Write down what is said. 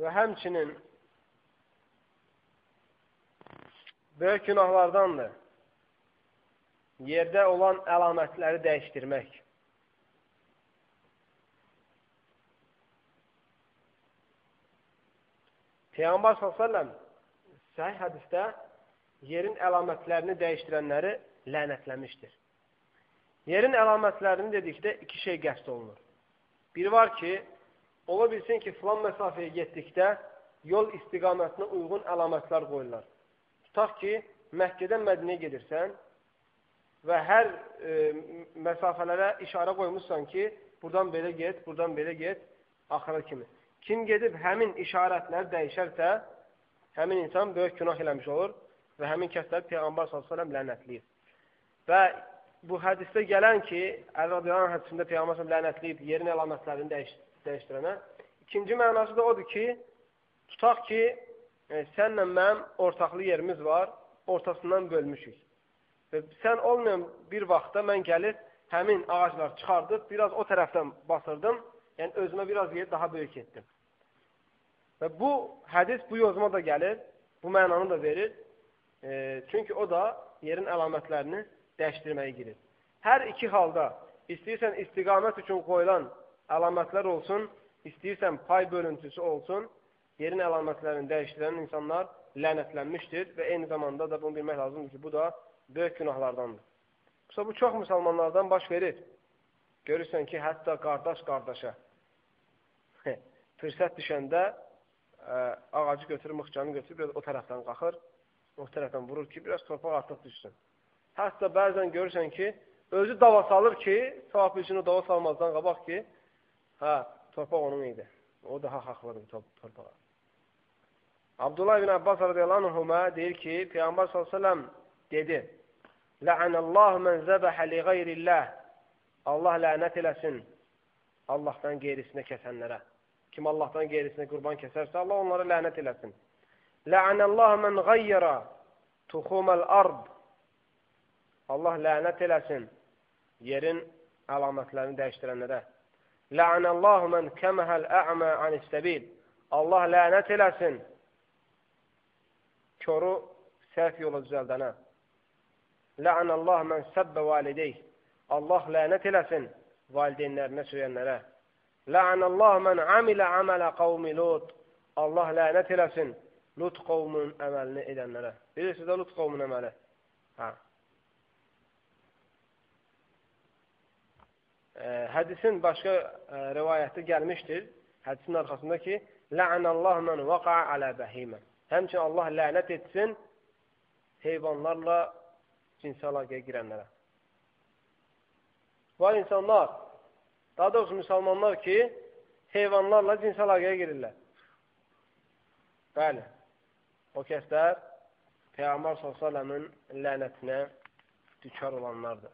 və həmçinin böyük günahlardandır yerdə olan əlamətləri dəyişdirmək. Peyğəmbər s.ə.v səhih hədisdə yerin əlamətlərini dəyişdirənləri lənətləmişdir. Yerin əlamətlərini dedikdə iki şey qəsd olunur. Biri var ki, ola bilsin ki, filan məsafəyə getdikdə yol istiqamətinə uyğun əlamətlər qoyurlar. Tutaq ki, Məkkədən Mədinəyə gedirsən, və hər e, məsafələrə işarə qoymuşsan ki, buradan belə get, buradan belə get, axıra kimi. Kim gedib həmin işarətləri dəyişərsə, həmin insan böyük günah eləmiş olur və həmin kəsləri Peyğəmbər s.ə.v lənətləyir. Və bu hədisdə gələn ki, Əl-Radiyan hədisində Peyğəmbər lənətləyib yerin əlamətlərini dəyiş dəyişdirənə, ikinci mənası da odur ki, tutaq ki, e, sənlə mənim ortaqlı yerimiz var, ortasından bölmüşük. Və sən olmayan bir vaxtda mən gəlib həmin ağacları çıxardıb, biraz o tərəfdən basırdım, yəni özümə biraz yer daha böyük etdim. Və bu hədis bu yozma da gəlir, bu mənanı da verir. E, çünki o da yerin əlamətlərini dəyişdirməyə girir. Hər iki halda istəyirsən istiqamət üçün qoyulan əlamətlər olsun, istəyirsən pay bölüntüsü olsun, yerin əlamətlərini dəyişdirən insanlar lənətlənmişdir və eyni zamanda da bunu bilmək lazımdır ki, bu da böyük günahlardandır. Yoxsa bu çox müsəlmanlardan baş verir. Görürsən ki, hətta qardaş qardaşa fürsət düşəndə ə, ağacı götürür, mıxcanı götürür, biraz o tərəfdən qalxır, o tərəfdən vurur ki, biraz torpaq artıq düşsün. Hətta bəzən görürsən ki, özü dava salır ki, savab üçün o dava salmazdan qabaq ki, hə, torpaq onun idi. O daha haqlıdır torpağa. Abdullah ibn Abbas radiyallahu anhuma deyir ki, Peyğəmbər s.ə.v dedi, Lə'ənəllahu mən zəbəhə li qeyrilləh. Allah lənət eləsin Allahdan qeyrisinə kəsənlərə. Kim Allahdan qeyrisinə qurban kəsərsə, Allah onlara lənət eləsin. Lə'ənəllahu mən qayyara tuxuməl ard. Allah lənət eləsin yerin əlamətlərini dəyişdirənlərə. Lə'ənəllahu mən kəməhəl ə'mə anistəbil. Allah lənət eləsin koru səhv yola düzəldənə. Lə'anəllah mən səbbə valideyh. Allah lənət eləsin valideynlərinə söyənlərə. Lə'anəllah mən amilə əmələ qavmi Lut. Allah lənət eləsin Lut qovmun əməlini edənlərə. Bilirsiniz də Lut qovmun əməli. Hə. Hədisin başqa e, rivayəti gəlmişdir. Hədisin arxasında ki, Lə'anəllah mən vəqa alə bəhimə. Həmçin Allah lənət etsin heyvanlarla cinsi əlaqəyə girənlərə. Var insanlar, daha doğrusu müsəlmanlar ki, heyvanlarla cinsi əlaqəyə girirlər. Bəli, o kəslər Peyğəmbər s.ə.v-in lənətinə dükar olanlardır.